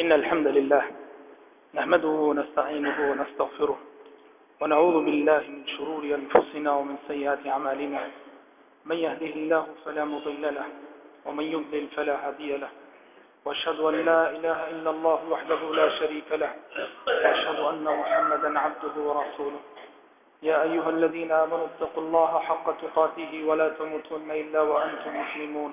إن الحمد لله نحمده ونستعينه ونستغفره ونعوذ بالله من شرور أنفسنا ومن سيئات أعمالنا. من يهده الله فلا مضل له ومن يضلل فلا هادي له. وأشهد أن لا إله إلا الله وحده لا شريك له. وأشهد أن محمدا عبده ورسوله. يا أيها الذين آمنوا اتقوا الله حق تقاته ولا تموتن إلا وأنتم مسلمون.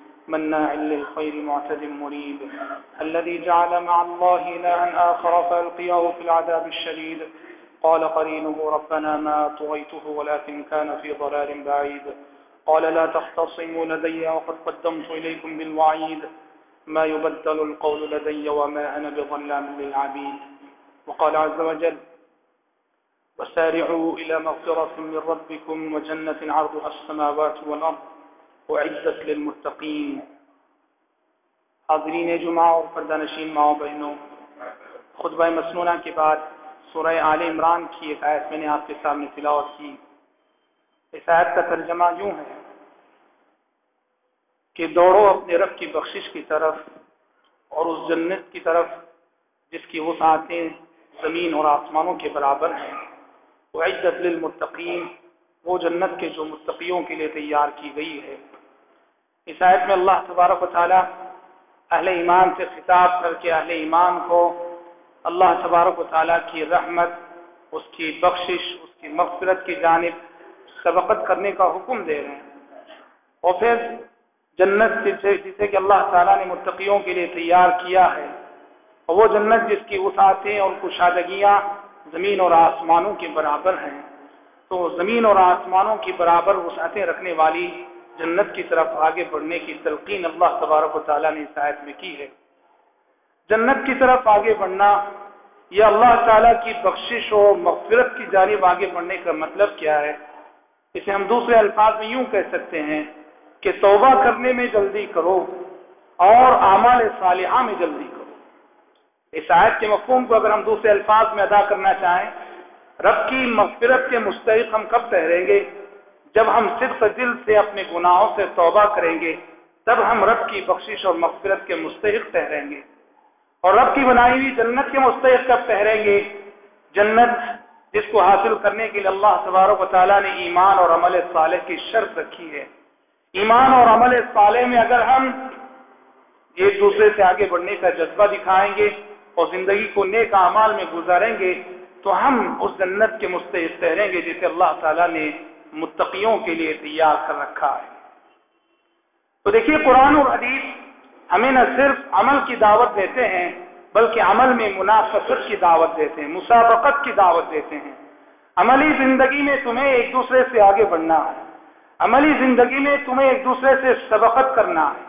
مناع للخير معتد مريب الذي جعل مع الله إلها آخر فألقياه في العذاب الشديد. قال قرينه ربنا ما طغيته ولكن كان في ضلال بعيد. قال لا تختصموا لدي وقد قدمت إليكم بالوعيد. ما يبدل القول لدي وما أنا بظلام للعبيد. وقال عز وجل وسارعوا إلى مغفرة من ربكم وجنة عرضها السماوات والأرض. وعزت للمتقین۔ حاضرین جمعہ اور پردہ نشین ماؤں بہنوں، خطبہ مسنونہ کے بعد سورہ آل عمران کی ایک آیت میں نے آپ کے سامنے تلاوت کی۔ اس آیت کا ترجمہ یوں ہے کہ دوڑو اپنے رب کی بخشش کی طرف اور اس جنت کی طرف جس کی وسعتیں زمین اور آسمانوں کے برابر ہیں۔ وہ عزت للمتقین، وہ جنت کے جو متقیوں کے لیے تیار کی گئی ہے۔ اس آیت میں اللہ تبارک و تعالیٰ اہل ایمان سے خطاب کر کے اہل ایمان کو اللہ تبارک و تعالیٰ کی رحمت، اس کی بخشش، اس کی مغفرت کی جانب سبقت کرنے کا حکم دے رہے ہیں۔ اور پھر جنت جسے کہ اللہ تعالیٰ نے متقیوں کے لیے تیار کیا ہے، اور وہ جنت جس کی وسعتیں اور کشادگیاں زمین اور آسمانوں کے برابر ہیں۔ تو زمین اور آسمانوں کی برابر وسعتیں رکھنے والی جنت کی طرف آگے بڑھنے کی تلقین اللہ تبارک و تعالیٰ نے اس آیت میں کی ہے۔ جنت کی طرف آگے بڑھنا یا اللہ تعالیٰ کی بخشش و مغفرت کی جانب آگے بڑھنے کا مطلب کیا ہے؟ اسے ہم دوسرے الفاظ میں یوں کہہ سکتے ہیں کہ توبہ کرنے میں جلدی کرو اور اعمال صالحہ میں جلدی کرو۔ اس آیت کے مفہوم کو اگر ہم دوسرے الفاظ میں ادا کرنا چاہیں، رب کی مغفرت کے مستحق ہم کب ٹھہریں گے؟ جب ہم صرف دل سے اپنے گناہوں سے توبہ کریں گے، تب ہم رب کی بخشش اور مغفرت کے مستحق ٹھہریں گے۔ اور رب کی بنائی ہوئی جنت کے مستحق کب ٹھہریں گے؟ جنت جس کو حاصل کرنے کے لیے اللہ تبارک و تعالیٰ نے ایمان اور عمل صالح کی شرط رکھی ہے۔ ایمان اور عمل صالح میں اگر ہم ایک دوسرے سے آگے بڑھنے کا جذبہ دکھائیں گے اور زندگی کو نیک اعمال میں گزاریں گے، تو ہم اس جنت کے مستحق ٹھہریں گے جسے اللہ تعالیٰ نے متقیوں کے لیے تیار کر رکھا ہے۔ تو دیکھیے، قرآن اور حدیث ہمیں نہ صرف عمل کی دعوت دیتے ہیں، بلکہ عمل میں منافقت کی دعوت دیتے ہیں، مسابقت کی دعوت دیتے ہیں۔ عملی زندگی میں تمہیں ایک دوسرے سے آگے بڑھنا ہے۔ عملی زندگی میں تمہیں ایک دوسرے سے سبقت کرنا ہے۔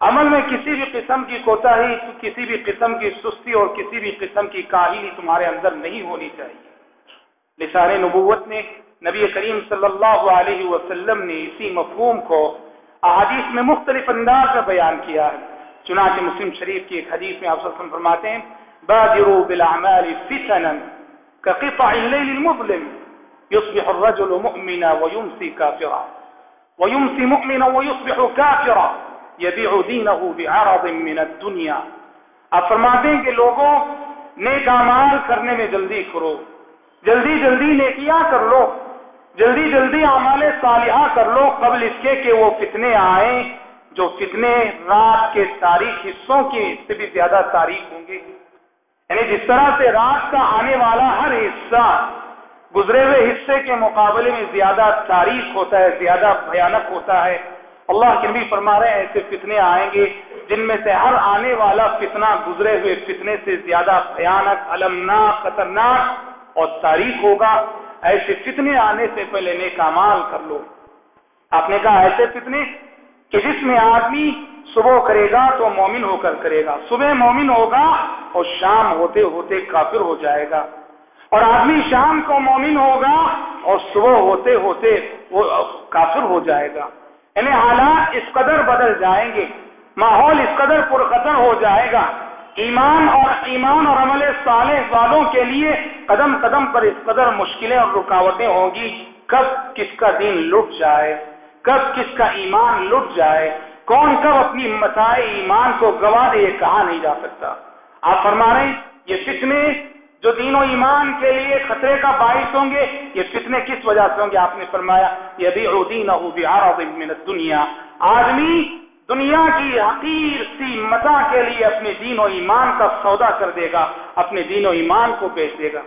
عمل میں کسی بھی قسم کی کوتاہی، کسی بھی قسم کی سستی اور کسی بھی قسم کی کاہلی تمہارے اندر نہیں ہونی چاہیے۔ لسان نبوت نے نبی کریم صلی اللہ علیہ وسلم نے اسی مفہوم کو احادیث میں مختلف انداز میں بیان کیا ہے۔ چنانچہ مسلم شریف کی ایک حدیث میں آپ وسلم فرماتے ہیں، بادروا بالاعمال فتنا كقطع الليل المظلم يصبح الرجل مؤمنا ويمسي كافرا، ويمسي مؤمنا ويصبح كافرا، يبيع دينه بعرض من الدنيا۔ اب فرماتے ہیں کہ لوگوں، نیک اعمال کرنے میں جلدی کرو، جلدی جلدی نیکیاں کر لو۔ جلدی جلدی اعمال صالحہ کر لو قبل اس کے کہ وہ فتنے آئیں، جو فتنے رات کے تاریخ حصوں کی سے بھی زیادہ تاریخ ہوں گے۔ یعنی جس طرح سے رات کا آنے والا ہر حصہ گزرے ہوئے حصے کے مقابلے میں زیادہ تاریخ ہوتا ہے، زیادہ بھیانک ہوتا ہے۔ اللہ کے نبی فرما رہے ہیں، ایسے فتنے آئیں گے جن میں سے ہر آنے والا فتنہ گزرے ہوئے فتنے سے زیادہ بھیانک المناک خطرناک اور تاریخ ہوگا۔ ایسے فتنے آنے سے پہلے نیک امال کر لو۔ آپ نے کہا ایسے فتنے کہ جس میں آدمی صبح کرے گا تو مومن ہو کر کرے گا۔ صبح مومن ہوگا اور شام ہوتے ہوتے کافر ہو جائے گا۔ اور آدمی شام کو مومن ہوگا اور صبح ہوتے ہوتے وہ کافر ہو جائے گا۔ یعنی حالات اس قدر بدل جائیں گے، ماحول اس قدر پرخطر ہو جائے گا ایمان اور ایمان اور عمل صالح والوں کے لیے قدم قدم پر اس قدر مشکلیں اور رکاوٹیں ہوں گی۔ کب کس کا دین لٹ جائے؟ کب کس کا ایمان لٹ جائے؟ کون کب اپنی مسائے ایمان کو گوا دے یہ کہا نہیں جا سکتا۔ آپ فرما رہے ہیں یہ فتنے جو دین و ایمان کے لیے خطرے کا باعث ہوں گے، یہ فتنے کس وجہ سے ہوں گے؟ آپ نے فرمایا یہ بھی دین من دنیا آدمی دنیا کی حقیر سی متا کے لیے اپنے دین و ایمان کا سودا کر دے گا، اپنے دین و ایمان کو بیچ دے گا۔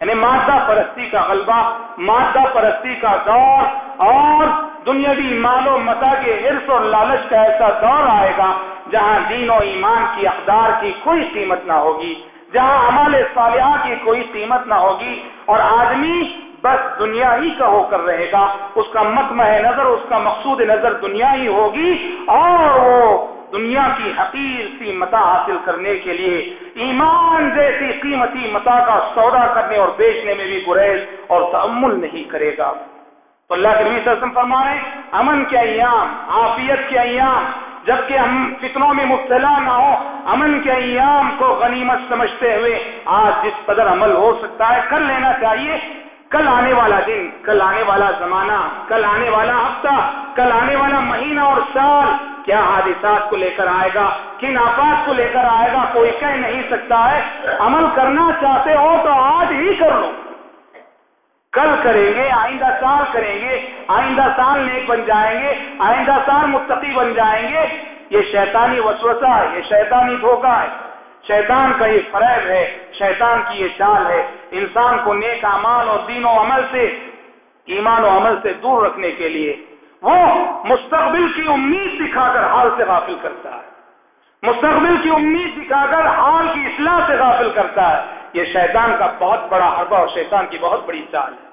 یعنی مادہ پرستی کا غلبہ، مادہ پرستی کا دور اور دنیاوی مال و متا کے حرص اور لالچ کا ایسا دور آئے گا جہاں دین و ایمان کی اقدار کی کوئی قیمت نہ ہوگی، جہاں عمل صالحہ کی کوئی قیمت نہ ہوگی اور آدمی بس دنیا ہی کا ہو کر رہے گا۔ اس کا متمح نظر، اس کا مقصود نظر دنیا ہی ہوگی۔ اور وہ دنیا کی حقیر سی متا حاصل کرنے کے لیے، ایمان جیسی قیمتی متا کا سودا کرنے اور بیچنے میں بھی گریز اور تعمل نہیں کرے گا۔ تو اللہ کے نبی صلی اللہ علیہ وسلم فرما رہے ہیں امن کے ایام، عافیت کے ایام، جبکہ ہم فتنوں میں مبتلا نہ ہو امن کے ایام کو غنیمت سمجھتے ہوئے آج جس قدر عمل ہو سکتا ہے، کر لینا چاہیے۔ کل آنے والا دن، کل آنے والا زمانہ، کل آنے والا ہفتہ، کل آنے والا مہینہ اور سال کیا حادثات کو لے کر آئے گا، کن آفات کو لے کر آئے گا، کوئی کہہ نہیں سکتا ہے۔ عمل کرنا چاہتے ہو تو آج ہی کر لو۔ کل کریں گے، آئندہ سال کریں گے، آئندہ سال نیک بن جائیں گے، آئندہ سال متقی بن جائیں گے۔ یہ شیطانی وسوسہ ہے، یہ شیطانی دھوکہ ہے۔ شیطان کا یہ فریب ہے، شیطان کی یہ چال ہے۔ انسان کو نیک امال اور دین و عمل سے، ایمان و عمل سے دور رکھنے کے لیے وہ مستقبل کی امید دکھا کر حال سے غافل کرتا ہے۔ مستقبل کی امید دکھا کر حال کی اصلاح سے غافل کرتا ہے۔ یہ شیطان کا بہت بڑا حربہ اور شیطان کی بہت بڑی چال ہے۔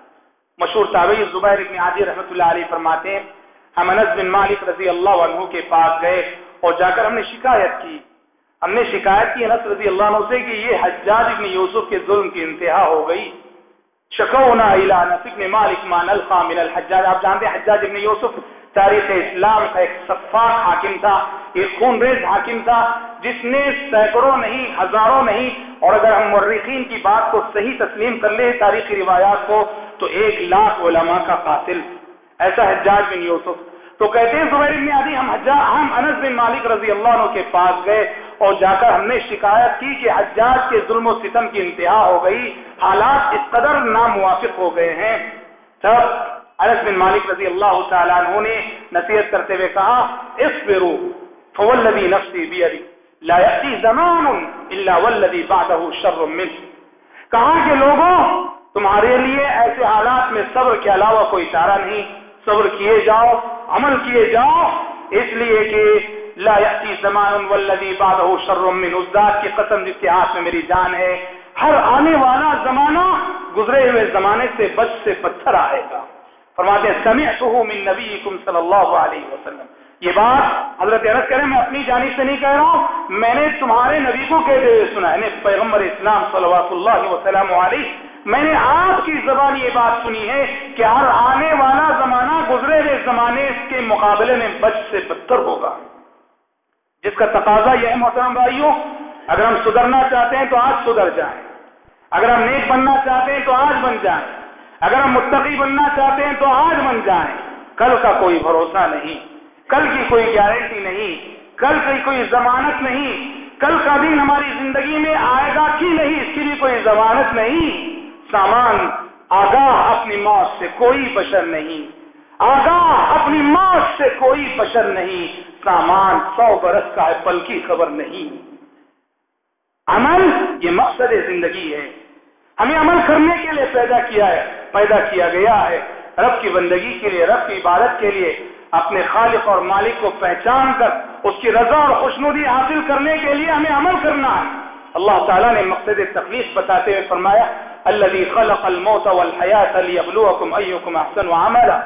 مشہور تابعی زبیر ابن عادی رحمت اللہ علیہ فرماتے ہیں، ہم انس بن مالک رضی اللہ عنہ کے پاس گئے اور جا کر ہم نے شکایت کی۔ ہم نے شکایت کی انس رضی اللہ عنہ سے کہ یہ حجاج ابن یوسف کے ظلم کی انتہا ہو گئی۔ شکونا الى انس ابن مالک ما نلقى الحجاج۔ آپ جانتے ہیں حجاج ابن یوسف تاریخ اسلام کا ایک صفاق حاکم تھا، ایک خون ریز حاکم تھا، جس نے سینکڑوں نہیں، ہزاروں نہیں، اور اگر ہم مرخین کی بات کو صحیح تسلیم کر لیں تاریخی روایات کو، تو ایک لاکھ علماء کا قاتل۔ ایسا حجاج بن یوسف۔ تو کہتے ہیں زبیر بن عدی، ہم حجاج ہم انس بن مالک رضی اللہ عنہ کے پاس گئے۔ اور جا کر ہم نے شکایت کی کہ حجاج کے ظلم و ستم کی انتہا ہو گئی۔ حالات اس قدر ناموافق ہو گئے ہیں۔ تب انس بن مالک رضی اللہ تعالیٰ عنہ نے نصیحت کرتے ہوئے کہا، اصبروا، فوالذی نفسی بیدی، لا یأتی زمان الا والذی بعدہ شر منه کہا کہ لوگوں، تمہارے لیے ایسے حالات میں صبر کے علاوہ کوئی چارہ نہیں۔ صبر کیے جاؤ، عمل کیے جاؤ، اس لیے کہ لا یأتی زمان والذی بعدہ شر من اس ذات کی قسم جس کے ہاتھ میں میری جان ہے، ہر آنے والا زمانہ گزرے ہوئے زمانے سے بچ سے پتھر آئے گا۔ فرماتے ہیں، سمعتہ من نبیکم صلی اللہ علیہ وسلم۔ یہ بات حضرت عرض کریں میں اپنی جانب سے نہیں کہہ رہا ہوں، میں نے تمہارے نبی کو کہتے ہوئے سنا یعنی پیغمبر اسلام صلوات اللہ وسلم علیہ۔ میں نے آپ کی زبان یہ بات سنی ہے کہ ہر آنے والا زمانہ گزرے ہوئے زمانے کے مقابلے میں بچ سے بدتر ہوگا۔ جس کا تقاضا یہ ہے محترم بھائیوں، اگر ہم سدھرنا چاہتے ہیں تو آج سدھر جائیں۔ اگر ہم نیک بننا چاہتے ہیں تو آج بن جائیں۔ اگر ہم متقی بننا چاہتے ہیں تو آج بن جائیں۔ کل کا کوئی بھروسہ نہیں، کل کی کوئی گارنٹی نہیں، کل کی کوئی ضمانت نہیں۔ کل کا دن ہماری زندگی میں آئے گا کہ نہیں، اس کی بھی کوئی ضمانت نہیں۔ سامان، آگاہ اپنی موت سے کوئی بشر نہیں۔ آگاہ اپنی موت سے کوئی بشر نہیں۔ سامان سو برس کا ہے پل کی خبر نہیں۔ عمل یہ مقصد زندگی ہے۔ ہمیں عمل کرنے کے لیے پیدا کیا ہے، پیدا کیا گیا ہے۔ رب کی بندگی کے لیے، رب کی عبادت کے لیے اپنے خالق اور مالک کو پہچان کر، اس کی رضا اور خوشنودی حاصل کرنے کے لیے ہمیں عمل کرنا ہے۔ اللہ تعالیٰ نے مقصد تکلیف بتاتے ہوئے فرمایا، الذي خلق الموت والحياة ليبلوكم أيكم أحسن عملا.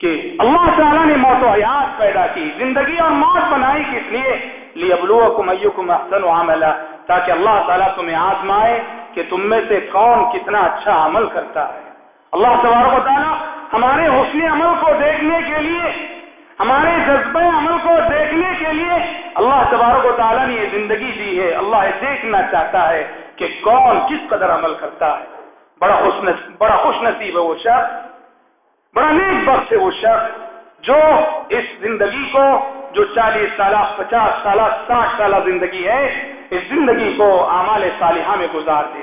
کہ اللہ تعالیٰ نے موت و حیات پیدا کی، زندگی اور موت بنائی کس لیے؟ لیبلوکم احسن عملا، تاکہ اللہ تعالیٰ تمہیں آزمائے کہ تم میں سے کون کتنا اچھا عمل کرتا ہے۔ اللہ تبارک و تعالیٰ ہمارے حسن عمل کو دیکھنے کے لیے، ہمارے جذبہ عمل کو دیکھنے کے لیے اللہ تبارک و تعالیٰ نے یہ زندگی دی ہے۔ اللہ یہ دیکھنا چاہتا ہے کہ کون کس قدر عمل کرتا ہے۔ بڑا خوش نصیب، بڑا خوش نصیب ہے وہ شخص۔ بڑا نیک بخش ہے وہ شخص جو اس زندگی کو جو چالیس سالہ، پچاس سالہ، ساٹھ سالہ زندگی ہے، اس زندگی کو اعمال صالحہ میں گزار دے۔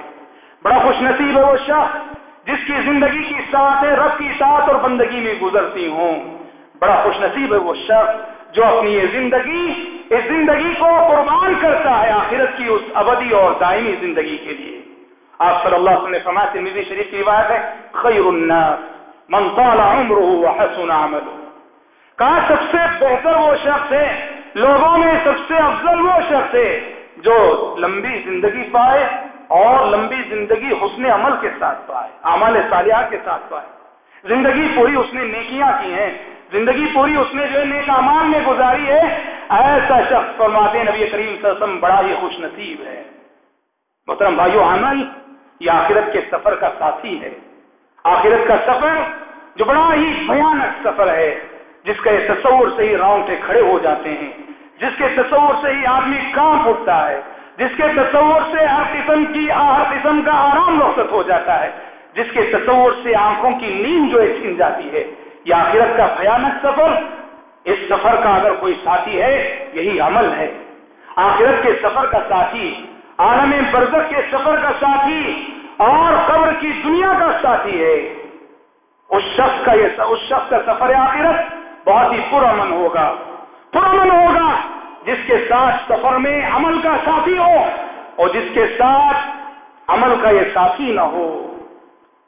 بڑا خوش نصیب ہے وہ شخص جس کی زندگی کی ساتھ رب کی ساتھ اور بندگی میں گزرتی ہوں۔ بڑا خوش نصیب ہے وہ شخص جو اپنی یہ زندگی، اس زندگی کو قربان کرتا ہے آخرت کی اس ابدی اور دائمی زندگی کے لیے۔ آپ صلی اللہ علیہ وسلم نے فرمایا، ترمذی شریف کی روایت ہے، خیر الناس۔ من طال عمره وحسن عمله. کہا، سب سے بہتر وہ شخص ہے، لوگوں میں سب سے افضل وہ شخص ہے، جو لمبی زندگی پائے اور لمبی زندگی حسن عمل کے ساتھ پائے عمل صالحہ کے ساتھ پائے۔ زندگی پوری اس نے نیکیاں کی ہیں، زندگی پوری اس نے جو ہے نیک امان میں گزاری ہے، ایسا شخص فرماتے نبی کریم صلی اللہ علیہ وسلم بڑا ہی خوش نصیب ہے۔ محترم بھائیو، عمل یہ آخرت کے سفر کا ساتھی ہے۔ آخرت کا سفر جو بڑا ہی بھیانک سفر ہے، جس کے تصور سے ہی رونگٹے کھڑے ہو جاتے ہیں، جس کے تصور سے ہی آدمی کانپ اٹھتا ہے، جس کے تصور سے ہر قسم کی، ہر قسم کا آرام رخصت ہو جاتا ہے، جس کے تصور سے آنکھوں کی نیند جو ہے چھن جاتی ہے۔ یہ آخرت کا بھیانک سفر، اس سفر کا اگر کوئی ساتھی ہے، یہی عمل ہے۔ آخرت کے سفر کا ساتھی، عالم برزخ کے سفر کا ساتھی اور قبر کی دنیا کا ساتھی ہے۔ اس شخص کا یہ اس شخص کا سفر آخرت بہت ہی پرامن ہوگا۔ پرامن ہوگا جس کے ساتھ سفر میں عمل کا ساتھی ہو اور جس کے ساتھ عمل کا یہ ساتھی نہ ہو۔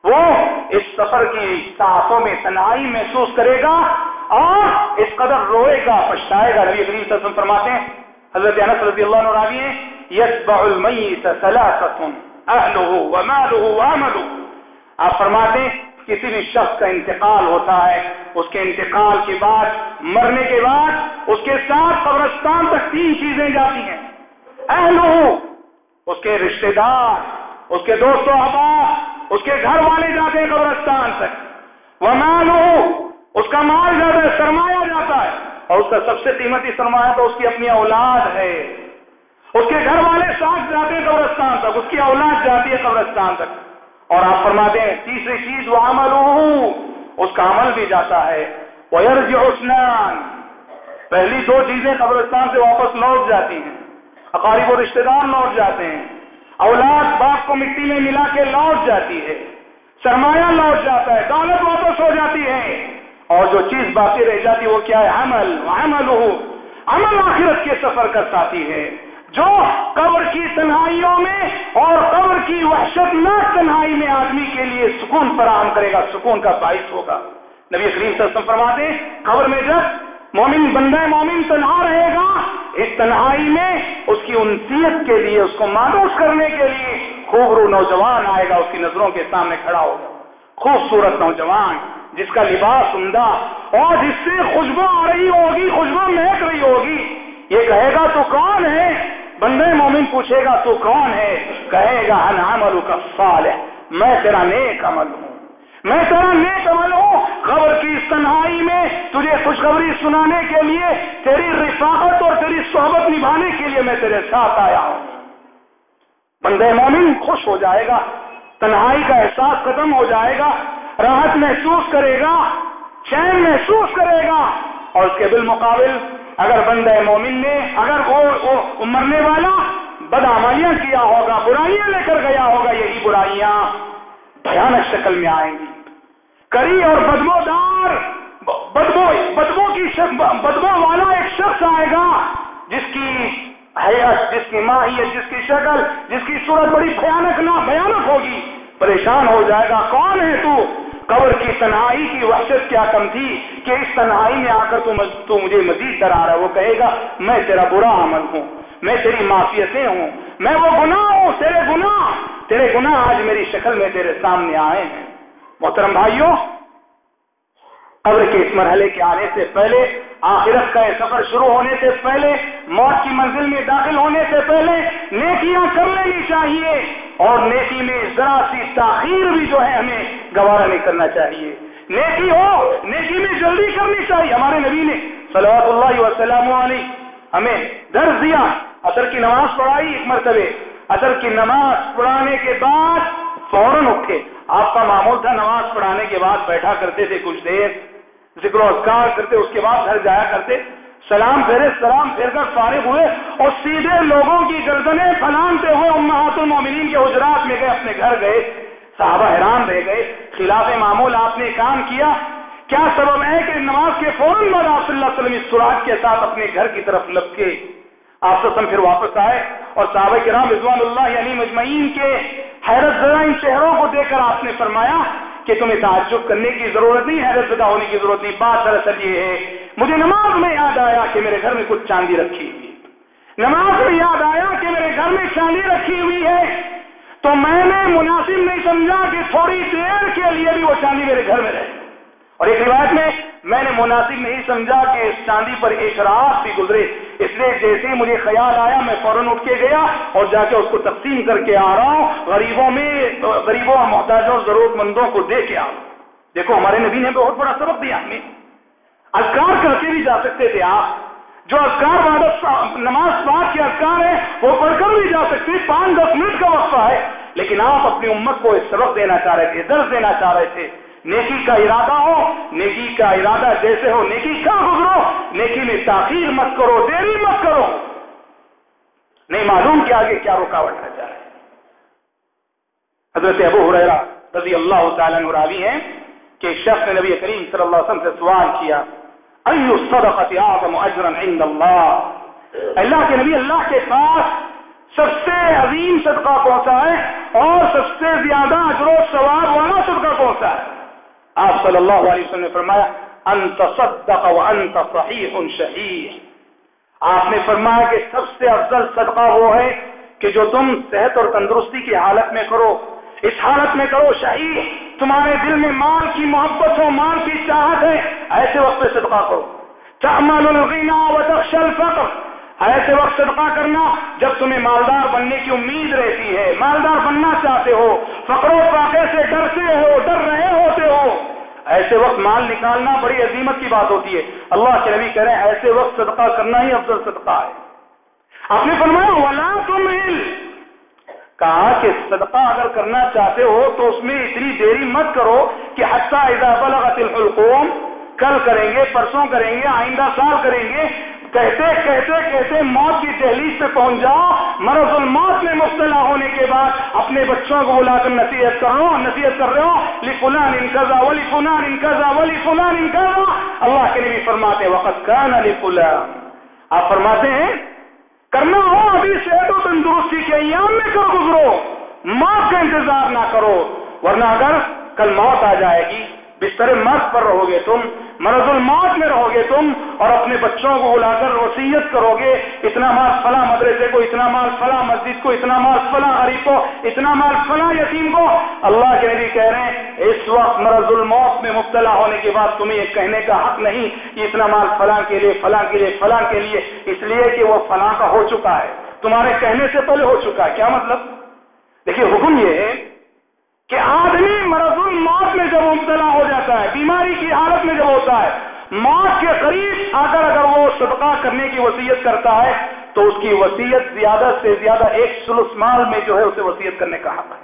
وہ اس سفر کی ساتھوں میں تنہائی محسوس کرے گا اور اس قدر روئے گا، پچھتائے گا۔ نبی کریم صلی اللہ علیہ وسلم فرماتے ہیں، حضرت انس رضی اللہ عنہ راوی ہیں، یتبع المیت ثلاثه اهله وماله وعمله۔ آپ فرماتے ہیں، کسی بھی شخص کا انتقال ہوتا ہے، اس کے انتقال کے بعد، مرنے کے بعد، اس کے ساتھ قبرستان تک تین چیزیں جاتی ہیں۔ اہلو اس کے رشتہ دار، اس کے دوست و احباب اس کے گھر والے جاتے ہیں قبرستان تک۔ وہ اس کا مال جاتا ہے سرمایہ جاتا ہے۔ اور اس کا سب سے قیمتی سرمایہ تو اس کی اپنی اولاد ہے۔ اس کے گھر والے ساتھ جاتے ہیں قبرستان تک، اس کی اولاد جاتی ہے قبرستان تک۔ اور آپ فرما دیں تیسری چیز وہ عمل اس کا عمل بھی جاتا ہے۔ وہ اسنان پہلی دو چیزیں قبرستان سے واپس لوٹ جاتی ہیں۔ اقارب و رشتے دار لوٹ جاتے ہیں۔ اولاد باپ کو مٹی میں ملا کے لوٹ جاتی ہے۔ سرمایہ لوٹ جاتا ہے، دولت واپس ہو جاتی ہے۔ اور جو چیز باقی رہ جاتی ہے وہ کیا ہے؟ عمل۔ عمل عمل آخرت کے سفر کا ساتھی ہے۔ جو قبر کی تنہائیوں میں اور قبر کی وحشت ناک تنہائی میں آدمی کے لیے سکون فراہم کرے گا، سکون کا باعث ہوگا۔ نبی کریم صلی اللہ علیہ وسلم فرما دیں قبر میں جب مومن بندہ مومن تنہا رہے گا، اس تنہائی میں اس کی انسیت کے لیے، اس کو مانوس کرنے کے لیے خوبرو نوجوان آئے گا، اس کی نظروں کے سامنے کھڑا ہوگا۔ خوبصورت نوجوان، جس کا لباس عمدہ، اور جس سے خوشبو آ رہی ہوگی، خوشبو مہک رہی ہوگی۔ یہ کہے گا، تو کون ہے بندے مومن پوچھے گا، تو کون ہے؟ کہے گا عمل کا صالح میں تیرا نیک عمل ہوں۔ میں تیرا نیک عمل ہوں۔ خبر کی اس تنہائی میں تجھے خوشخبری سنانے کے لیے، تیری رفاقت اور تیری صحبت نبھانے کے لیے میں تیرے ساتھ آیا ہوں۔ بندے مومن خوش ہو جائے گا، تنہائی کا احساس ختم ہو جائے گا، راحت محسوس کرے گا، چین محسوس کرے گا اور اس کے بالمقابل اگر بندہ مومن نے اگر وہ مرنے والا بدامالیاں کیا ہوگا، برائیاں لے کر گیا ہوگا، یہی برائیاں بھیانک شکل میں آئیں گی۔ کری اور بدبو دار بدبو بدبو کی بدبو والا ایک شخص آئے گا، جس کی حیات جس کی ماہیت، جس کی شکل، جس کی صورت بڑی بھیانک نہ بھیانک ہوگی، پریشان ہو جائے گا، کون ہے تو؟ قبر کی تنہائی کی وحشت کیا کم تھی کہ اس تنہائی میں آ کر تو مجھے مزید ڈرا رہا ہے۔ وہ کہے گا، میں تیرا برا عمل ہوں، میں تیری معافیتیں ہوں، میں وہ گناہ ہوں، تیرے گناہ تیرے گناہ آج میری شکل میں تیرے سامنے آئے ہیں۔ محترم بھائیوں، قبر کے اس مرحلے کے آنے سے پہلے، آخرت کا یہ سفر شروع ہونے سے پہلے، موت کی منزل میں داخل ہونے سے پہلے، نیکیاں کر لینی چاہیے۔ اور نیکی میں ذرا سی تاخیر بھی جو ہے ہمیں گوارا نہیں کرنا چاہیے۔ نیکی ہو، نیکی میں جلدی کرنی چاہیے۔ ہمارے نبی نے صلوات اللہ وسلم علیہ ہمیں درد دیا۔ اثر کی نماز پڑھائی ایک مرتبہ۔ اثر کی نماز پڑھانے کے بعد فوراً اٹھے۔ آپ کا معمول تھا نماز پڑھانے کے بعد بیٹھا کرتے تھے کچھ دیر، ذکر و اذکار کرتے، اس کے بعد گھر جایا کرتے۔ سلام پھیرے، سلام پھیر کر فارغ ہوئے اور سیدھے لوگوں کی گردنیں پھلانتے ہوئے امہات المومنین کے حجرات میں گئے، اپنے گھر گئے، صحابہ حیران رہ گئے، خلاف معمول آپ نے کام کیا۔ کیا سبب ہے کہ نماز کے فوراً بعد آپ صلی اللہ علیہ وسلم اس سراج کے ساتھ اپنے گھر کی طرف لپ کے آپ وسلم پھر واپس آئے اور صحابہ کرام رضوان اللہ یعنی مجمعین کے حیرت زدہ ان شہروں کو دیکھ کر آپ نے فرمایا کہ تمہیں تعجب کرنے کی ضرورت نہیں، حیرت زدہ ہونے کی ضرورت نہیں۔ بات دراصل یہ ہے مجھے نماز میں یاد آیا کہ میرے گھر میں کچھ چاندی رکھی ہوئی نماز میں یاد آیا کہ میرے گھر میں چاندی رکھی ہوئی ہے۔ تو میں نے مناسب نہیں سمجھا کہ تھوڑی دیر کے لیے بھی وہ چاندی میرے گھر میں رہے۔ اور ایک روایت میں میں نے مناسب نہیں سمجھا کہ اس چاندی پر ایک رات بھی گزرے۔ اس لیے جیسے ہی مجھے خیال آیا میں فوراً اٹھ کے گیا اور جا کے اس کو تقسیم کر کے آ رہا ہوں۔ غریبوں میں، غریبوں اور محتاجوں اور ضرورت مندوں کو دے کے آ رہا ہوں۔ دیکھو، ہمارے نبی نے بہت بڑا سبق دیا ہمیں۔ اذکار کر کے بھی جا سکتے تھے آپ۔ جو اذکار بعد نماز پاک کے اذکار ہیں، وہ پڑھ کر بھی جا سکتے پانچ دس منٹ کا وقفہ ہے۔ لیکن آپ اپنی امت کو ایک سبق دینا چاہ رہے تھے درد دینا چاہ رہے تھے۔ نیکی کا ارادہ ہو، نیکی کا ارادہ جیسے ہو، نیکی کا گزرو۔ نیکی میں تاخیر مت کرو، دیری مت کرو۔ نہیں معلوم کہ آگے کیا رکاوٹ آ جائے۔ حضرت ابو حریرہ رضی اللہ تعالیٰ راوی ہیں کہ شخص نے نبی کریم صلی اللہ علیہ وسلم سے سوال کیا۔ ایو صدقت اعظم اجرا عند اللہ اللہ کے نبی اللہ کے پاس سب سے عظیم صدقہ پہنچا ہے اور سب سے زیادہ اجر و ثواب والا صدقہ پہنچا ہے۔ آپ صلی اللہ علیہ وسلم نے فرمایا انت صدق وانت صحیح شہید آپ نے فرمایا کہ سب سے افضل صدقہ وہ ہے کہ جو تم صحت اور تندرستی کی حالت میں کرو، اس حالت میں کرو شہید۔ تمہارے دل میں مال کی محبت ہو، مال کی چاہت ہے، ایسے وقت پہ صدقہ کرو۔ تعمل الغنا وتخشى الفقر۔ ایسے وقت صدقہ کرنا جب تمہیں مالدار بننے کی امید رہتی ہے۔ مالدار بننا چاہتے ہو فقر و فاقے سے ڈرتے ہو، ڈر رہے ہوتے ہو۔ ایسے وقت مال نکالنا بڑی عظیمت کی بات ہوتی ہے۔ اللہ کے نبی کہہ رہے ہیں، ایسے وقت صدقہ کرنا ہی افضل صدقہ ہے۔ آپ نے فرمایا، ولا تم کہا کہ صدقہ اگر کرنا چاہتے ہو تو اس میں اتنی دیری مت کرو کہ حتیٰ اذا بلغت الحلقوم، کل کریں گے، پرسوں کریں گے، آئندہ سال کریں گے، کہتے کہتے کہتے موت کی دہلیز پہ پہنچ جاؤ، مرض الموت میں مبتلا ہونے کے بعد اپنے بچوں کو بلا کر نصیحت کر رہا ہوں، نصیحت کر رہے ہو لفلان انقضا ولی فلان انقضا ولی فلان انقضا اللہ کے لیے فرماتے وقت کا نہ فلان آپ فرماتے ہیں؟ کرنا ہو ابھی صحت و تندرستی کے ایام میں کر گزرو؟ موت کا انتظار نہ کرو، ورنہ اگر کل موت آ جائے گی، بستر مرد پر رہو گے تم مرض الموت میں رہو گے تم اور اپنے بچوں کو بلا کر وسیعت کرو گے اتنا مال فلاں مدرسے کو، اتنا مال فلاں مسجد کو، اتنا مال فلاں غریب کو، اتنا مال فلاں یتیم کو۔ اللہ کے نبی کہہ رہے ہیں، اس وقت مرض الموت میں مبتلا ہونے کے بعد تمہیں یہ کہنے کا حق نہیں کہ اتنا مال فلاں کے لیے، فلاں کے لیے، فلاں کے لیے، اس لیے کہ وہ فلاں کا ہو چکا ہے۔ تمہارے کہنے سے پہلے ہو چکا ہے۔ کیا مطلب؟ دیکھیے، حکم یہ ہے کہ آدمی مرض الموت میں جب مبتلا ہو جاتا ہے، بیماری کی حالت میں جب ہوتا ہے، موت کے قریب آ کر اگر وہ صدقہ کرنے کی وصیت کرتا ہے، تو اس کی وصیت زیادہ سے زیادہ ایک سلس مال میں جو ہے اسے وصیت کرنے کا حق ہے۔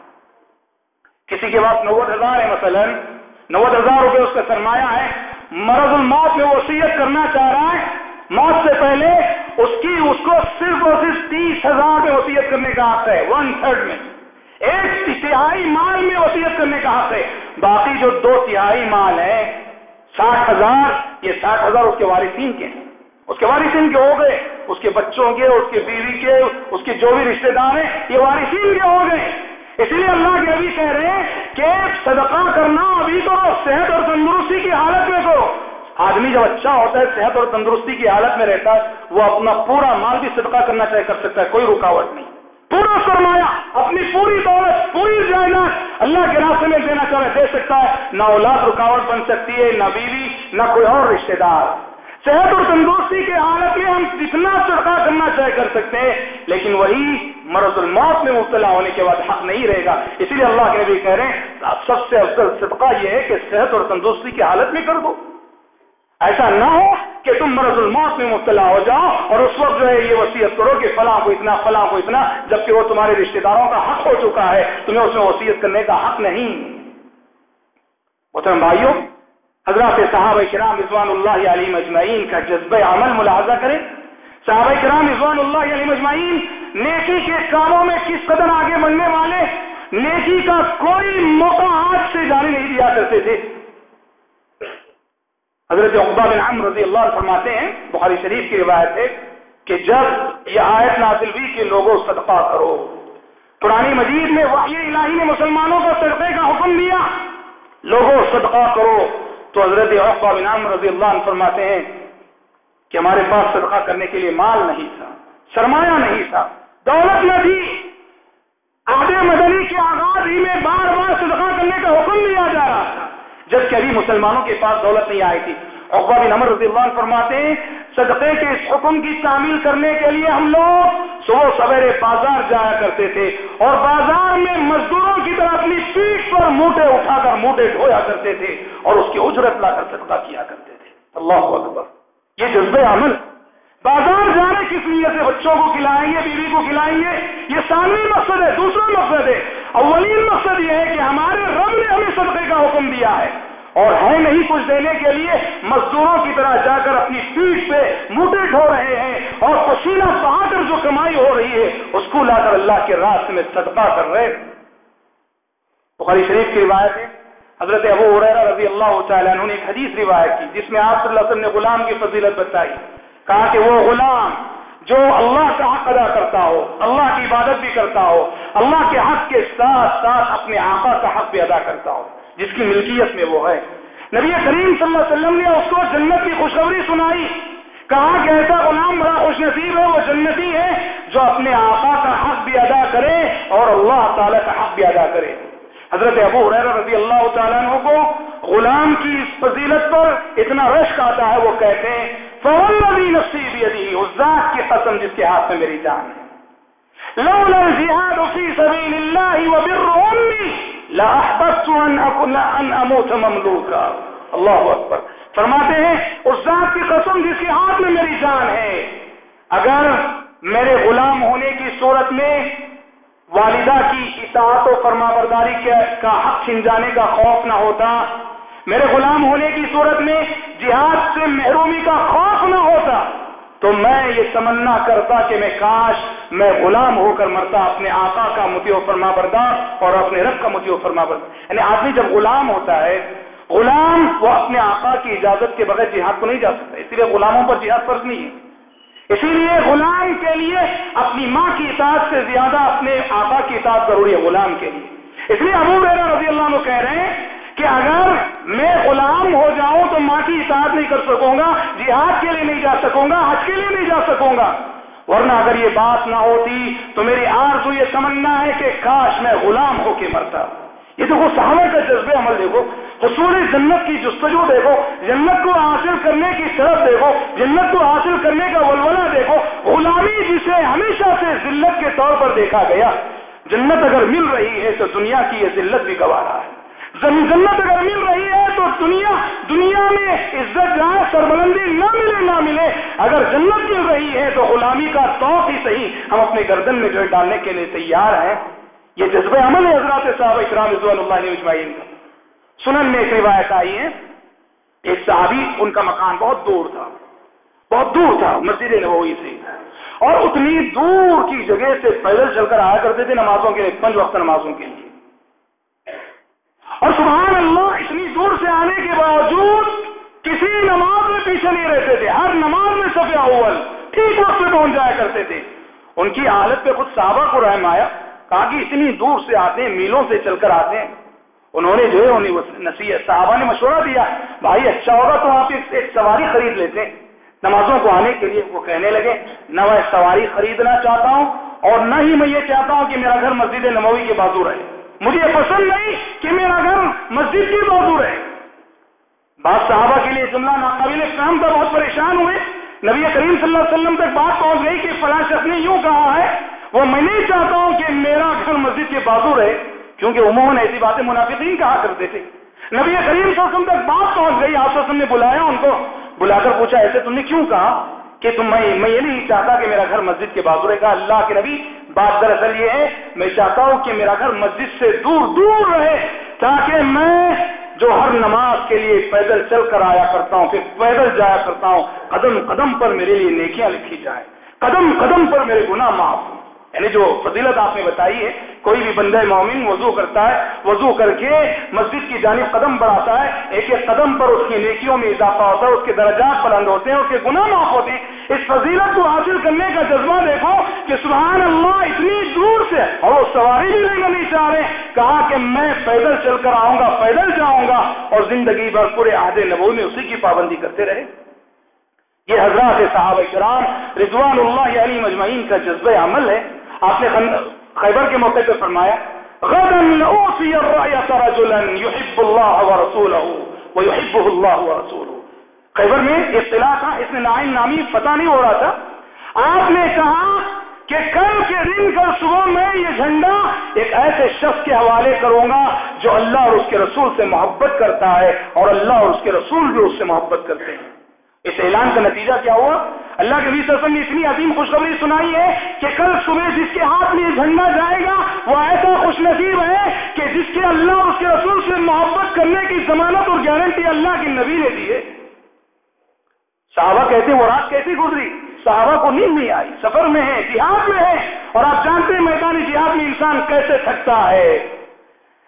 کسی کے پاس نوت ہزار ہے مثلا نوت ہزار روپے اس کا سرمایہ ہے، مرض الموت میں وسیعت کرنا چاہ رہا ہے، موت سے پہلے اس کی، اس کو صرف اور صرف تیس ہزار میں وسیعت کرنے کا حق ہے ون تھرڈ میں۔ ایک تہائی مال میں وسیعت کرنے کا حق ہے باقی جو دو تہائی مال ہے ساٹھ ہزار، یہ ساٹھ ہزار اس کے وارثین کے ہیں۔ اس کے وارثین کے ہو گئے، اس کے بچوں کے، اس کے بیوی کے، اس کے جو بھی رشتے دار ہیں، یہ وارثین کے ہو گئے۔ اس لیے اللہ کے ابھی کہہ رہے ہیں کہ صدقہ کرنا ابھی تو صحت اور تندرستی کی حالت میں کرو آدمی جب اچھا ہوتا ہے، صحت اور تندرستی کی حالت میں رہتا ہے، وہ اپنا پورا مال بھی صدقہ کرنا چاہے کر سکتا ہے، کوئی رکاوٹ نہیں۔ پورا سرمایہ اپنی پوری دولت، پوری جائیداد اللہ کے راستے میں دینا چاہے دے سکتا ہے، نہ اولاد رکاوٹ بن سکتی ہے، نہ بیوی، نہ کوئی اور رشتے دار۔ صحت اور تندرستی کے حالت میں ہم جتنا صدقہ کرنا چاہے کر سکتے ہیں، لیکن وہی مرض الموت میں مبتلا ہونے کے بعد حق نہیں رہے گا۔ اسی لیے اللہ کے نبی کہہ رہے ہیں سب سے افضل صدقہ یہ ہے کہ صحت اور تندرستی کی حالت میں کر دو۔ ایسا نہ ہو کہ تم مرض الموت میں مبتلا ہو جاؤ اور اس وقت جو ہے یہ وصیت کرو کہ فلاں کو اتنا، فلاں کو اتنا، جبکہ وہ تمہارے رشتے داروں کا حق ہو چکا ہے۔ تمہیں اس میں وصیت کرنے کا حق نہیں۔ محترم بھائیوں، حضرات صحابہ کرام رضوان اللہ علی مجمعین کا جذبہ عمل ملاحظہ کریں۔ صحابہ کرام رضوان اللہ علی مجمعین، نیکی کے کاموں میں کس قدر آگے بڑھنے والے؟ نیکی کا کوئی موقع ہاتھ سے جانے نہیں دیا کرتے تھے۔ حضرت عقبہ بن عمر رضی اللہ فرماتے ہیں، بخاری شریف کی روایت ہے کہ جب یہ آیت نازل ہوئی کہ لوگوں صدقہ کرو۔ پرانی مجید میں وحی الہی نے مسلمانوں کو صدقے کا حکم دیا۔ لوگوں صدقہ کرو۔ تو حضرت عقبہ بن عمر رضی اللہ عنہ فرماتے ہیں کہ ہمارے پاس صدقہ کرنے کے لیے مال نہیں تھا، سرمایہ نہیں تھا، دولت نہ تھی۔ عہد مدنی کے آغاز ہی میں بار بار صدقہ کرنے کا حکم دیا جا رہا تھا۔ جبکہ ابھی مسلمانوں کے پاس دولت نہیں آئی تھی۔ عقبہ بن عمر رضی اللہ عنہ فرماتے ہیں، صدقے کے اس حکم کی تعمیل کرنے کے لیے ہم لوگ صبح سویرے بازار جایا کرتے تھے اور بازار میں مزدوروں کی طرح اپنی پیٹ پر موٹے اٹھا کر موٹے ڈھویا کرتے تھے اور اس کی اجرت لا کر صدقہ کیا کرتے تھے۔ اللہ اکبر۔ یہ جذبہ عمل۔ بازار جانے کس نیت سے بچوں کو کھلائیں گے، بیوی کو کھلائیں گے؟ یہ سامنے مقصد ہے، دوسرا مقصد ہے۔ اولین مقصد یہ ہے کہ ہمارے رب نے ہمیں صدقے کا حکم دیا ہے۔ اور ہے نہیں کچھ دینے کے لیے، مزدوروں کی طرح جا کر اپنی پیٹ پہ موٹے ڈھو رہے ہیں اور پسینہ بہا کر جو کمائی ہو رہی ہے، اس کو لا کر اللہ کے راستے میں صدقہ کر رہے بخاری شریف کی روایت ہے، حضرت ابو عریرہ رضی اللہ تعالیٰ عنہ نے ایک حدیث روایت کی، جس میں آپ صلی اللہ علیہ وسلم نے غلام کی فضیلت بتائی۔ کہا کہ وہ غلام جو اللہ کا حق ادا کرتا ہو، اللہ کی عبادت بھی کرتا ہو، اللہ کے حق کے ساتھ ساتھ اپنے آقا کا حق بھی ادا کرتا ہو، جس کی ملکیت میں وہ ہے۔ نبی کریم صلی اللہ علیہ وسلم نے اس کو جنت کی خوشخبری سنائی۔ کہا کہ ایسا غلام بڑا خوش نصیب ہے، وہ جنتی ہے جو اپنے آقا کا حق بھی ادا کرے اور اللہ تعالی کا حق بھی ادا کرے۔ حضرت ابو رضی اللہ تعالیٰ عنہ کو غلام کی اس فضیلت پر اتنا رشک آتا ہے، وہ کہتے ہیں فوالذی نفسی بیدی اس ذات کی قسم جس کے ہاتھ میں میری جان ہے۔ لولا الجهاد في سبيل الله وبر امي لاحببت ان اكون ان اموت مملوكا اللہ اکبر۔ فرماتے ہیں، اس ذات کی قسم جس کے ہاتھ میں میری جان ہے، اگر میرے غلام ہونے کی صورت میں والدہ کی اطاعت و فرما برداری کا حق چھن جانے کا خوف نہ ہوتا، میرے غلام ہونے کی صورت میں جہاد سے محرومی کا خوف نہ ہوتا، تو میں یہ تمنا کرتا کہ میں کاش میں غلام ہو کر مرتا، اپنے آقا کا متی و فرما بردار اور اپنے رب کا متی و فرما بردار۔ یعنی آدمی جب غلام ہوتا ہے، غلام وہ اپنے آقا کی اجازت کے بغیر جہاد کو نہیں جا سکتا، اسی لیے غلاموں پر جہاد فرض نہیں ہے۔ اسی لیے غلام کے لیے اپنی ماں کی اطاعت سے زیادہ اپنے آقا کی اطاعت ضروری ہے، غلام کے لیے۔ اس لیے ابو رضی اللہ عنہ کہہ رہے ہیں کہ اگر میں غلام ہو جاؤں تو ماں کی اطاعت نہیں کر سکوں گا، جہاد کے لیے نہیں جا سکوں گا، حج کے لیے نہیں جا سکوں گا۔ ورنہ اگر یہ بات نہ ہوتی تو میری آرزو یہ سمجھنا ہے کہ کاش میں غلام ہو کے مرتا۔ یہ دیکھو صحابہ کا جذبے عمل دیکھو۔ حصول جنت کی جستجو دیکھو۔ جنت کو حاصل کرنے کی طرف دیکھو۔ جنت کو حاصل کرنے کا ولولہ دیکھو۔ غلامی جسے ہمیشہ سے ذلت کے طور پر دیکھا گیا۔ جنت اگر مل رہی ہے تو دنیا کی یہ ذلت بھی گوا رہا ہے۔ جنت اگر مل رہی ہے تو دنیا دنیا میں عزت جہاں سربلندی نہ ملے نہ ملے۔ اگر جنت مل رہی ہے تو غلامی کا توق ہی صحیح۔ ہم اپنے گردن میں جو ڈالنے کے لیے تیار ہیں۔ یہ جذبہ عمل ہے حضرات صاحب اکرام رضوان اللہ اجمعین کا۔ سنن میں ایک روایت آئی ہے ایک صحابی، ان کا مکان بہت دور تھا۔ بہت دور تھا، مسجد نبوی سے۔ اور اتنی دور کی جگہ سے پیدل چل کر آیا کرتے تھے نمازوں کے لیے، پنج وقت نمازوں کے لیے۔ اور سبحان اللہ، اتنی دور سے آنے کے باوجود کسی نماز میں پیچھے نہیں رہتے تھے، ہر نماز میں سفیا اول ٹھیک وقت پہ پہنچ جایا کرتے تھے۔ ان کی حالت پہ خود صحابہ کو رحم آیا، کہا کہ اتنی دور سے آتے ہیں، میلوں سے چل کر آتے ہیں۔ انہوں نے جو ہے، انہیں نصیحت صحابہ نے مشورہ دیا، بھائی اچھا ہوگا تو آپ ایک سواری خرید لیتے ہیں۔ نمازوں کو آنے کے لیے وہ کہنے لگے، نہ میں سواری خریدنا چاہتا ہوں اور نہ ہی میں یہ چاہتا ہوں کہ میرا گھر مسجد نبوی کے بازو رہے۔ مجھے پسند نہیں کہ میرا گھر مسجد کے بازو رہے بات صحابہ کے لیے جملہ ناقابل فہم تھا بہت پریشان ہوئے۔ نبی کریم صلی اللہ علیہ وسلم تک بات پہنچ گئی کہ فلاں شخص نے یوں کہا ہے، وہ میں نہیں چاہتا ہوں کہ میرا گھر مسجد کے بازو رہے، کیونکہ عموماً ایسی باتیں منافقین کہا کرتے تھے۔ نبی کریم صلی اللہ علیہ وسلم تک بات پہنچ گئی، آپ وسلم نے بلایا، ان کو بلا کر پوچھا، ایسے تم نے کیوں کہا کہ تم، میں میں یہ نہیں چاہتا کہ میرا گھر مسجد کے بازو رہے؟ گا اللہ کے نبی بات دراصل یہ ہے، میں چاہتا ہوں کہ میرا گھر مسجد سے دور دور رہے، تاکہ میں جو ہر نماز کے لیے پیدل چل کر آیا کرتا ہوں، پھر پیدل جایا کرتا ہوں، قدم قدم پر میرے لیے نیکیاں لکھی جائیں، قدم قدم پر میرے گناہ معاف ہوں۔ یعنی جو فضیلت آپ نے بتائی ہے، کوئی بھی بندہ مومن وضو کرتا ہے، وضو کر کے مسجد کی جانب قدم بڑھاتا ہے، ایک ایک قدم پر اس کی نیکیوں میں اضافہ ہوتا ہے، اس کے درجات بلند ہوتے ہیں، اس کے گناہ معاف ہوتے ہیں۔ اس فضیلت کو حاصل کرنے کا جذبہ دیکھو کہ سبحان اللہ اتنی دور سے اور وہ سواری بھی لینا نہیں چاہ رہے کہا کہ میں پیدل چل کر آؤں گا، پیدل جاؤں گا اور زندگی بھر پورے آدھے نبو میں اسی کی پابندی کرتے رہے۔ یہ حضرات صحابہ کرام رضوان اللہ علی مجمعین کا جذبہ عمل ہے۔ آپ نے خیبر کے موقع پہ فرمایا غدن اوسی الرایت رجلا يحب الله ورسوله ويحبه الله ورسوله خیبر میں اطلاع تھا، اس میں نائن نامی، پتہ نہیں ہو رہا تھا۔ آپ نے کہا کہ کل کے دن کل صبح میں یہ جھنڈا ایک ایسے شخص کے حوالے کروں گا جو اللہ اور اس کے رسول سے محبت کرتا ہے اور اللہ اور اس کے رسول بھی اس سے محبت کرتے ہیں۔ اس اعلان کا نتیجہ کیا ہوا؟ اللہ کے وسلم نے اتنی عظیم خوشخبری سنائی ہے کہ کل صبح جس کے ہاتھ میں یہ جھنڈا جائے گا، وہ ایسا خوش نصیب ہے کہ جس کے اللہ اور اس کے رسول سے محبت کرنے کی ضمانت اور گارنٹی اللہ کے نبی نے دی ہے۔ صحابہ کہتے ہیں، وہ رات کیسی گزری؟ صحابہ کو نیند نہیں آئی۔ سفر میں ہے جہاد میں ہے اور آپ جانتے ہیں میدانی جہاد میں انسان کیسے تھکتا ہے۔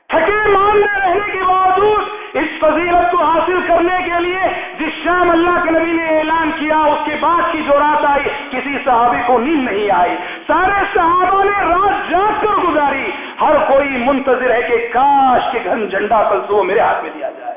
تھکے ماننے رہنے کے باوجود اس فضیلت کو حاصل کرنے کے لیے جس شام اللہ کے نبی نے اعلان کیا، اس کے بعد کی جو رات آئی، کسی صحابی کو نیند نہیں آئی۔ سارے صحابہ نے رات جاگ کر گزاری۔ ہر کوئی منتظر ہے کہ کاش کے گھن جھنڈا کل میرے ہاتھ میں دیا جائے۔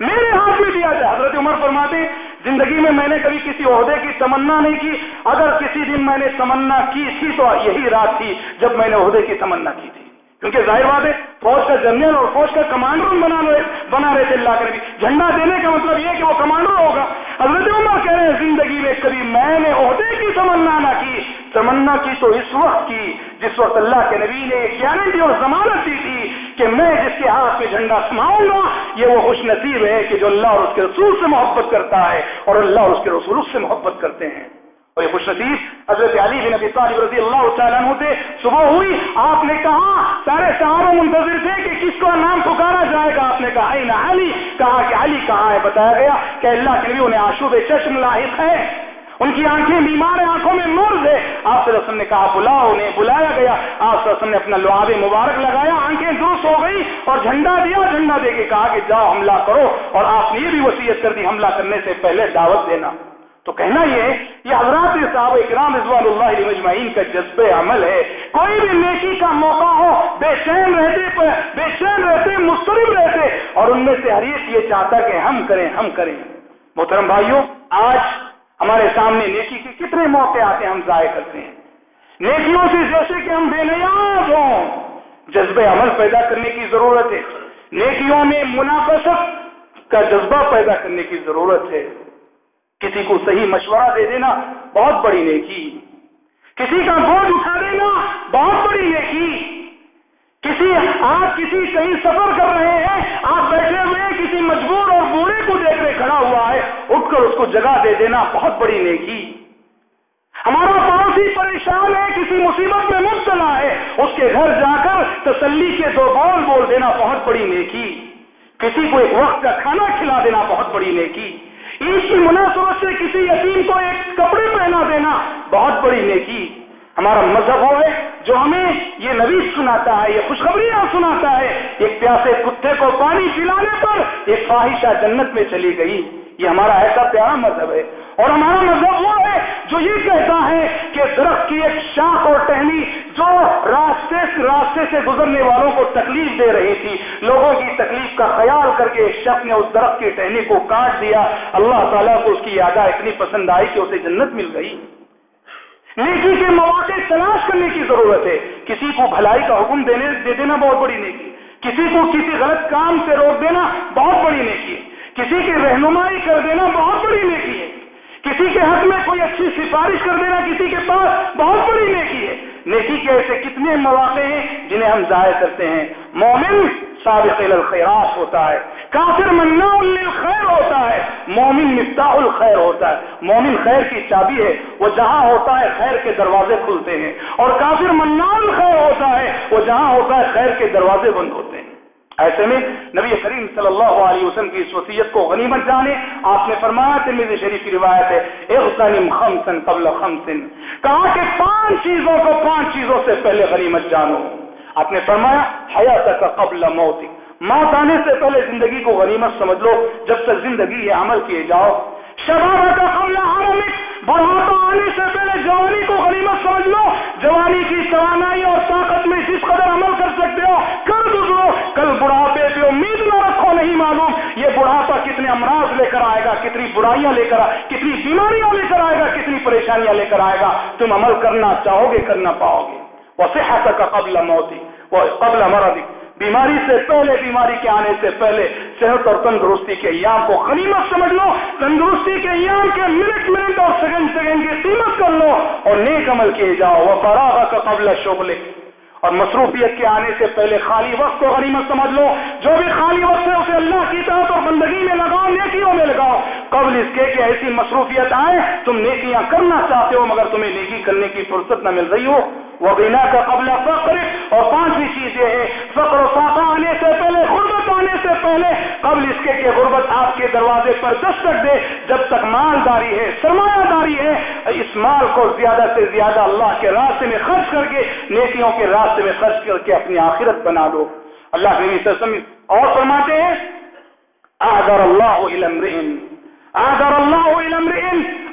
میرے ہاتھ میں دیا جائے۔ حضرت عمر فرماتے زندگی میں میں نے کبھی کسی عہدے کی تمنا نہیں کی۔ اگر کسی دن میں نے تمنا کی تھی تو یہی رات تھی جب میں نے عہدے کی تمنا کی تھی۔ کیونکہ ظاہر بات ہے، فوج کا جنرل اور فوج کا کمانڈر بنا رہے بنا رہے تھے اللہ کے نبی۔ جھنڈا دینے کا مطلب یہ کہ وہ کمانڈر ہوگا۔ حضرت عمر کہہ رہے ہیں، زندگی میں کبھی میں نے عہدے کی تمنا نہ کی۔ تمنا کی تو اس وقت کی جس وقت اللہ کے نبی نے ایک گارنٹی اور ضمانت دی تھی کہ میں جس کے ہاتھ میں جھنڈا سماؤں گا، یہ وہ خوش نصیب ہے کہ جو اللہ اور اس کے رسول سے محبت کرتا ہے اور اللہ اور اس کے رسول اس سے محبت کرتے ہیں۔ خوش نصیب حضرت علی بن ابی طالب رضی اللہ تعالیٰ عنہ تھے صبح ہوئی، آپ نے کہا، سارے صحابہ منتظر تھے کہ کس کو نام پکارا جائے گا۔ آپ نے کہا، این علی؟ کہا کہ علی کہاں ہے؟ بتایا گیا کہ اللہ کے نبی انہیں آشوب چشم لاحق ہے ان کی آنکھیں بیمار ہیں، آنکھوں میں مرض ہے۔ آپ صلی اللہ علیہ وسلم نے کہا، بلاؤ انہیں بلایا گیا۔ آپ صلی اللہ علیہ وسلم نے اپنا لعاب مبارک لگایا، آنکھیں درست ہو گئی اور جھنڈا دیا، جھنڈا دے کے کہا کہ جاؤ حملہ کرو اور آپ نے یہ بھی وصیت کر دی، حملہ کرنے سے پہلے دعوت دینا۔ تو کہنا یہ یہ حضرات صاحب اکرام رضوان اللہ علیہ مجمعین کا جذب عمل ہے۔ کوئی بھی نیکی کا موقع ہو، بے چین رہتے بے چین رہتے، مسترب رہتے، اور ان میں سے ہر ایک یہ چاہتا کہ ہم کریں ہم کریں۔ محترم بھائیوں آج ہمارے سامنے نیکی کے کتنے موقع آتے ہیں ہم ضائع کرتے ہیں۔ نیکیوں سے جیسے کہ ہم بے نیاز ہوں۔ جذب عمل پیدا کرنے کی ضرورت ہے۔ نیکیوں میں منافست کا جذبہ پیدا کرنے کی ضرورت ہے۔ کسی کو صحیح مشورہ دے دینا بہت بڑی نیکی۔ کسی کا بوجھ اٹھا دینا بہت بڑی نیکی۔ کسی، آپ کسی کہیں سفر کر رہے ہیں، آپ بیٹھے ہوئے کسی مجبور اور بوڑھے کو دیکھ رہے کھڑا ہوا ہے، اٹھ کر اس کو جگہ دے دینا بہت بڑی نیکی۔ ہمارا پڑوسی پریشان ہے، کسی مصیبت میں مبتلا ہے، اس کے گھر جا کر تسلی کے دو بول بول دینا بہت بڑی نیکی۔ کسی کو ایک وقت کا کھانا کھلا دینا بہت بڑی نیکی۔ عید مناسبت سے کسی یتیم کو ایک کپڑے پہنا دینا بہت بڑی نیکی ہمارا مذہب وہ ہے جو ہمیں یہ نویز سناتا ہے، یہ خوشخبریاں سناتا ہے۔ ایک پیاسے کتے کو پانی پلانے پر ایک فواہشہ جنت میں چلی گئی۔ یہ ہمارا ایسا پیارا مذہب ہے۔ اور ہمارا مذہب وہ ہے جو یہ کہتا ہے کہ درخت کی ایک شاخ اور ٹہنی جو راستے راستے سے گزرنے والوں کو تکلیف دے رہی تھی۔ لوگوں کی تکلیف کا خیال کر کے ایک شخص نے اس درخت کی ٹہنی کو کاٹ دیا۔ اللہ تعالیٰ کو اس کی یادہ اتنی پسند آئی کہ اسے جنت مل گئی۔ نیکی کے مواقع تلاش کرنے کی ضرورت ہے۔ کسی کو بھلائی کا حکم دینے دے دینا بہت بڑی نیکی کسی کو کسی غلط کام سے روک دینا بہت بڑی نیکی ہے۔ کسی کی رہنمائی کر دینا بہت بڑی نیکی ہے۔ کسی کے حق میں کوئی اچھی سفارش کر دینا کسی کے پاس بہت بڑی نیکی ہے۔ نیکی کے ایسے کتنے مواقع ہیں جنہیں ہم ضائع کرتے ہیں۔ مومن سابق الخیرات ہوتا ہے، کافر منا الخیر ہوتا ہے، مومن مفتاح الخیر ہوتا ہے۔ مومن خیر کی چابی ہے، وہ جہاں ہوتا ہے خیر کے دروازے کھلتے ہیں۔ اور کافر منا الخیر ہوتا ہے، وہ جہاں ہوتا ہے خیر کے دروازے بند ہوتے ہیں۔ ایسے میں نبی کریم صلی اللہ علیہ وسلم کی اس وصیت کو غنیمت جانے، آپ نے فرمایا ترمیز شریف کی روایت ہے، اغتنم خمسن قبل خمسن۔ کہا کہ پانچ چیزوں کو پانچ چیزوں سے پہلے غنیمت جانو۔ آپ نے فرمایا حیات کا قبل موت۔ موت آنے سے پہلے زندگی کو غنیمت سمجھ لو۔ جب تک زندگی یہ عمل کیے جاؤ شباب کا قبل عمل بڑھاپا آنے سے پہلے جوانی کو غنیمت سمجھ لو۔ جوانی کی توانائی اور طاقت میں جس قدر عمل کر سکتے ہو کر گزرو۔ کل بڑھاپے پہ امید نہ رکھو، نہیں معلوم۔ یہ بڑھاپا کتنے امراض لے کر آئے گا، کتنی برائیاں لے کر کتنی بیماریاں لے کر آئے گا، کتنی پریشانیاں لے کر آئے گا۔ تم عمل کرنا چاہو گے کرنا پاؤ گے۔ وہ صحت کا قبل موتی وہ قبل مرضی بیماری سے پہلے، بیماری کے آنے سے پہلے صحت اور تندرستی کے ایام کو غنیمت سمجھ لو، تندرستی کے ایام کے منٹ منٹ اور سیکنڈ سیکنڈ کی قیمت کر لو اور نیک عمل کیے جاؤ۔ وہ فراغ کا قبل شغل اور مصروفیت کے آنے سے پہلے خالی وقت کو غنیمت سمجھ لو۔ جو بھی خالی وقت ہے، اسے اللہ کی طرف اور بندگی میں لگاؤ، نیکیوں میں لگاؤ۔ قبل اس کے کہ ایسی مصروفیت آئے، تم نیکیاں کرنا چاہتے ہو، مگر تمہیں نیکی کرنے کی فرصت نہ مل رہی ہو۔ وہ کا قبل فخر اور پانچویں چیز یہ ہے فخر و فاقہ آنے سے پہلے، غربت آنے سے پہلے، قبل اس کے کہ غربت آپ کے دروازے پر دستک دے، جب تک مالداری ہے سرمایہ داری ہے، اس مال کو زیادہ سے زیادہ اللہ کے راستے میں خرچ کر کے، نیکیوں کے راستے میں خرچ کر کے اپنی آخرت بنا دو اللہ کے اور فرماتے ہیں آدر اللہ علم آدر اللہ علم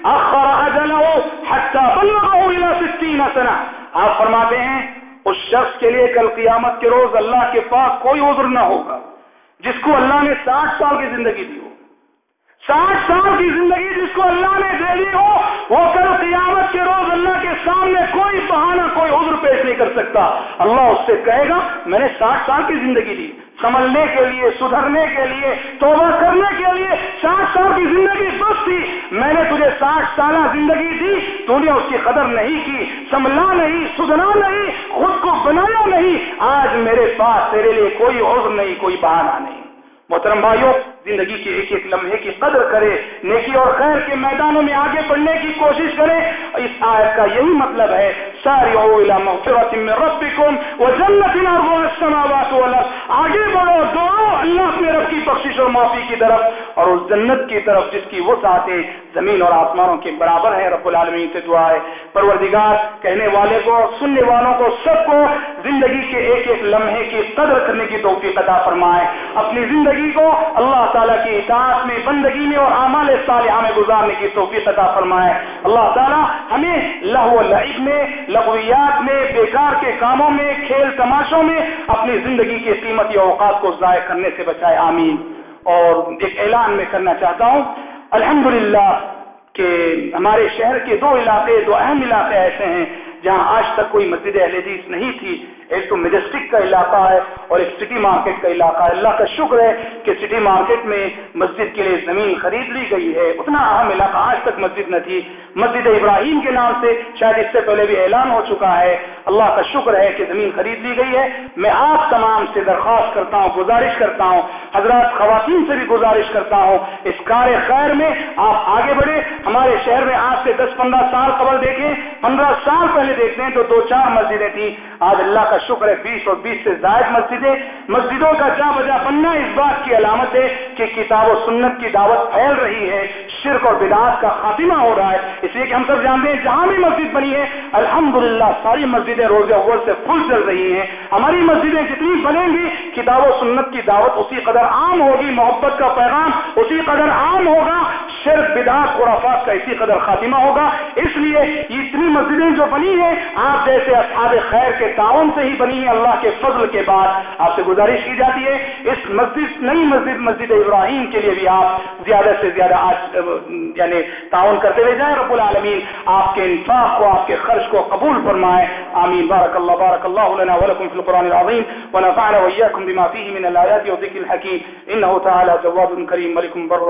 اخر اجله حتى بلغه الى 60 سنه آپ فرماتے ہیں، اس شخص کے لیے کل قیامت کے روز اللہ کے پاس کوئی عذر نہ ہوگا، جس کو اللہ نے ساٹھ سال کی زندگی دی ہو۔ ساٹھ سال کی زندگی جس کو اللہ نے دے دی ہو، وہ کل قیامت کے روز اللہ کے سامنے کوئی بہانہ، کوئی عذر پیش نہیں کر سکتا۔ اللہ اس سے کہے گا، میں نے ساٹھ سال کی زندگی دی۔ سنبھلنے کے لیے، سدھرنے کے لیے، توبہ کرنے کے لیے ساٹھ سال کی زندگی بس تھی۔ میں نے تجھے ساٹھ سالہ زندگی دی، تو نے اس کی قدر نہیں کی۔ سنبھلا نہیں، سدھرا نہیں، خود کو بنایا نہیں۔ آج میرے پاس تیرے لیے کوئی عذر نہیں، کوئی بہانہ نہیں۔ محترم بھائیوں زندگی کے ایک ایک لمحے کی قدر کرے، نیکی اور خیر کے میدانوں میں آگے بڑھنے کی کوشش کرے۔ اس آیت کا یہی مطلب ہے ساری آگے بڑھو دو اللہ اپنے رب کی بخشش اور معافی کی طرف اور اس جنت کی طرف جس کی وہ ساتھ زمین اور آسمانوں کے برابر ہے رب العالمین سے دعا ہے۔ پروردگار، کہنے والے کو، سننے والوں کو، سب کو زندگی کے ایک ایک لمحے کی قدر کرنے کی توفیق عطا فرمائے۔ اپنی زندگی کو اللہ تعالیٰ کی اطاعت میں، بندگی میں اور اعمال صالحہ میں گزارنے کی توفیق عطا فرمائے۔ اللہ تعالیٰ ہمیں لہو لعب میں، لغویات میں، بیکار کے کاموں میں، کھیل تماشوں میں اپنی زندگی کے قیمتی اوقات کو ضائع کرنے سے بچائے۔ آمین۔ اور ایک اعلان میں کرنا چاہتا ہوں۔ الحمدللہ کہ ہمارے شہر کے دو علاقے، دو اہم علاقے ایسے ہیں جہاں آج تک کوئی مسجد اہل حدیث نہیں تھی۔ ایک تو مجسٹک کا علاقہ ہے اور ایک سٹی مارکیٹ کا علاقہ ہے۔ اللہ کا شکر ہے کہ سٹی مارکیٹ میں مسجد کے لیے زمین خرید لی گئی ہے۔ اتنا اہم علاقہ آج تک مسجد نہ تھی۔ مسجد ابراہیم کے نام سے شاید اس سے پہلے بھی اعلان ہو چکا ہے۔ اللہ کا شکر ہے کہ زمین خرید لی گئی ہے۔ میں آپ تمام سے درخواست کرتا ہوں، گزارش کرتا ہوں، حضرات خواتین سے بھی گزارش کرتا ہوں۔ اس کار خیر میں آپ آگے بڑھے ہمارے شہر میں آج سے دس پندرہ سال قبل دیکھیں۔ پندرہ سال پہلے دیکھتے ہیں تو دو چار مسجدیں تھیں۔ آج اللہ کا شکر ہے بیس اور بیس سے زائد مسجدیں، مسجدوں کا جا بجا بننا اس بات کی علامت ہے کہ کتاب و سنت کی دعوت پھیل رہی ہے، شرک اور بدعات کا خاتمہ ہو رہا ہے۔ اس لیے کہ ہم سب جانتے ہیں، جہاں بھی مسجد بنی ہے، الحمدللہ ساری مسجدیں روز اول سے فل چل رہی ہیں۔ ہماری مسجدیں جتنی بنیں گی، کتاب و سنت کی دعوت اسی قدر عام ہوگی، محبت کا پیغام اسی قدر عام ہوگا، شرک، بدعات، خرافات کا اسی قدر خاتمہ ہوگا۔ اس لیے یہ اتنی مسجدیں جو بنی ہیں، آپ جیسے اصحاب خیر کے تعاون سے ہی بنی ہیں، اللہ کے فضل کے بعد آپ سے گزارش کی جاتی ہے۔ اس مسجد، نئی مسجد مسجد ابراہیم کے لیے بھی آپ زیادہ سے زیادہ آج یعنی تعاون کرتے ہوئے جائیں، رب العالمین آپ کے انفاق کو، آپ کے خرچ کو قبول فرمائے۔ آمین۔ بارک اللہ بارک اللہ لنا ولکم فی القرآن العظیم ونفعنا وإياكم بما فيه من الآيات وذكر الحكيم إنه تعالى جواد كريم ملك بر